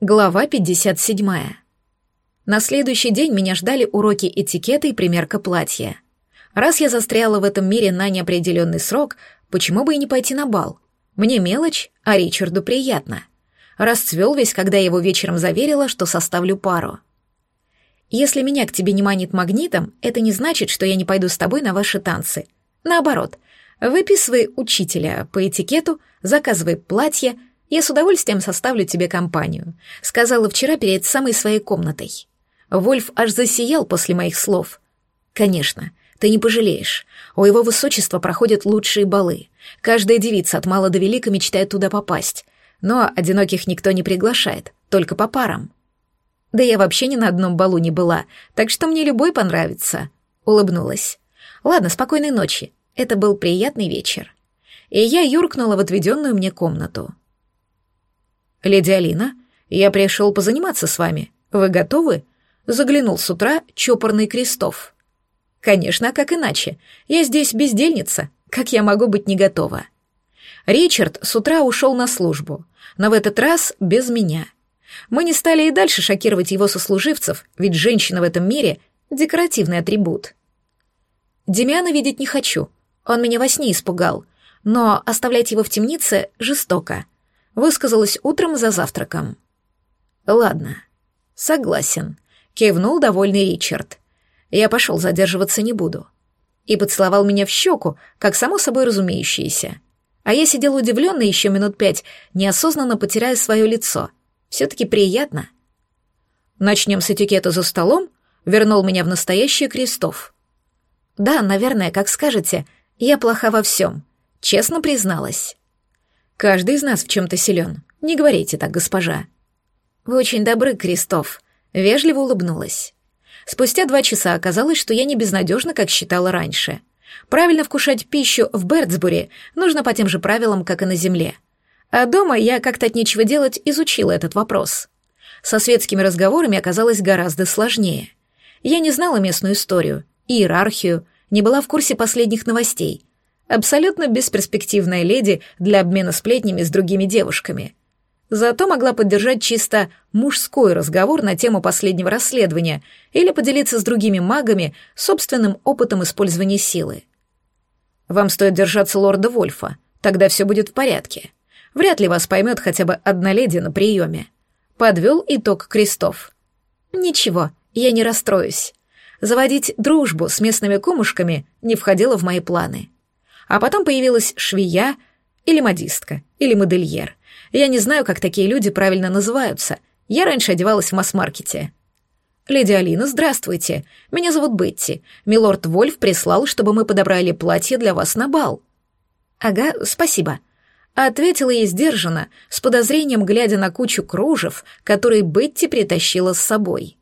Глава 57. На следующий день меня ждали уроки этикета и примерка платья. Раз я застряла в этом мире на неопределенный срок, почему бы и не пойти на бал? Мне мелочь, а Ричарду приятно. Расцвел весь, когда я его вечером заверила, что составлю пару. Если меня к тебе не манит магнитом, это не значит, что я не пойду с тобой на ваши танцы. Наоборот, выписывай учителя по этикету, заказывай платье — я с удовольствием составлю тебе компанию», — сказала вчера перед самой своей комнатой. Вольф аж засиял после моих слов. «Конечно, ты не пожалеешь. У его высочества проходят лучшие балы. Каждая девица от мала до велика мечтает туда попасть. Но одиноких никто не приглашает, только по парам». «Да я вообще ни на одном балу не была, так что мне любой понравится», — улыбнулась. «Ладно, спокойной ночи. Это был приятный вечер». И я юркнула в отведенную мне комнату. «Леди Алина, я пришел позаниматься с вами. Вы готовы?» Заглянул с утра чопорный Крестов. «Конечно, а как иначе? Я здесь бездельница. Как я могу быть не готова?» Ричард с утра ушел на службу, но в этот раз без меня. Мы не стали и дальше шокировать его сослуживцев, ведь женщина в этом мире — декоративный атрибут. Демиана видеть не хочу, он меня во сне испугал, но оставлять его в темнице жестоко — высказалась утром за завтраком. «Ладно, согласен», — кивнул довольный Ричард. «Я пошел, задерживаться не буду». И поцеловал меня в щеку, как само собой разумеющееся. А я сидел удивленно еще минут пять, неосознанно потеряя свое лицо. Все-таки приятно. «Начнем с этикета за столом», — вернул меня в настоящее Крестов. «Да, наверное, как скажете, я плоха во всем», — честно призналась. Каждый из нас в чем-то силен. Не говорите так, госпожа. Вы очень добры, Крестов. Вежливо улыбнулась. Спустя два часа оказалось, что я не безнадежна, как считала раньше. Правильно вкушать пищу в Бердсбуре нужно по тем же правилам, как и на Земле. А дома я как-то от нечего делать изучила этот вопрос. Со светскими разговорами оказалось гораздо сложнее. Я не знала местную историю, иерархию, не была в курсе последних новостей, Абсолютно бесперспективная леди для обмена сплетнями с другими девушками. Зато могла поддержать чисто мужской разговор на тему последнего расследования или поделиться с другими магами собственным опытом использования силы. Вам стоит держаться лорда Вольфа, тогда все будет в порядке. Вряд ли вас поймет хотя бы одна леди на приеме. Подвел итог Крестов. Ничего, я не расстроюсь. Заводить дружбу с местными кумушками не входило в мои планы. А потом появилась швея или модистка, или модельер. Я не знаю, как такие люди правильно называются. Я раньше одевалась в масс-маркете. «Леди Алина, здравствуйте. Меня зовут Бетти. Милорд Вольф прислал, чтобы мы подобрали платье для вас на бал». «Ага, спасибо», — ответила ей сдержанно, с подозрением глядя на кучу кружев, которые Бетти притащила с собой.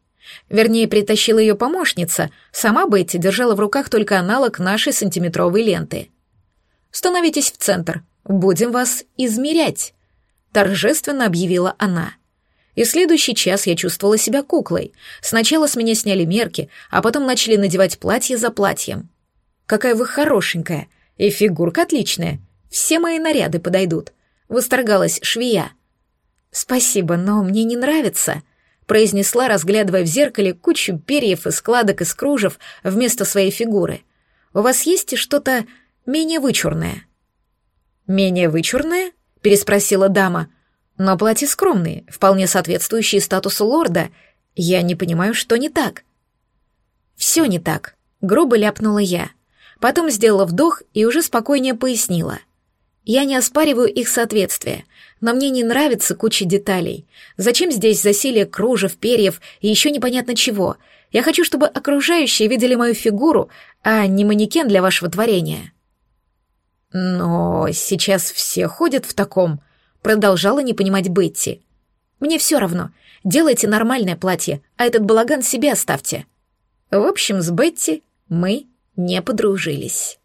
Вернее, притащила ее помощница, сама Бетти держала в руках только аналог нашей сантиметровой ленты. Становитесь в центр. Будем вас измерять», — торжественно объявила она. И следующий час я чувствовала себя куклой. Сначала с меня сняли мерки, а потом начали надевать платье за платьем. «Какая вы хорошенькая! И фигурка отличная. Все мои наряды подойдут», — восторгалась швея. «Спасибо, но мне не нравится», — произнесла, разглядывая в зеркале кучу перьев и складок из кружев вместо своей фигуры. «У вас есть что-то менее вычурное». «Менее вычурное?» — переспросила дама. «Но платье скромные, вполне соответствующие статусу лорда. Я не понимаю, что не так». «Все не так», — грубо ляпнула я. Потом сделала вдох и уже спокойнее пояснила. «Я не оспариваю их соответствие, но мне не нравится куча деталей. Зачем здесь засилие кружев, перьев и еще непонятно чего? Я хочу, чтобы окружающие видели мою фигуру, а не манекен для вашего творения». «Но сейчас все ходят в таком», — продолжала не понимать Бетти. «Мне все равно. Делайте нормальное платье, а этот балаган себе оставьте». В общем, с Бетти мы не подружились.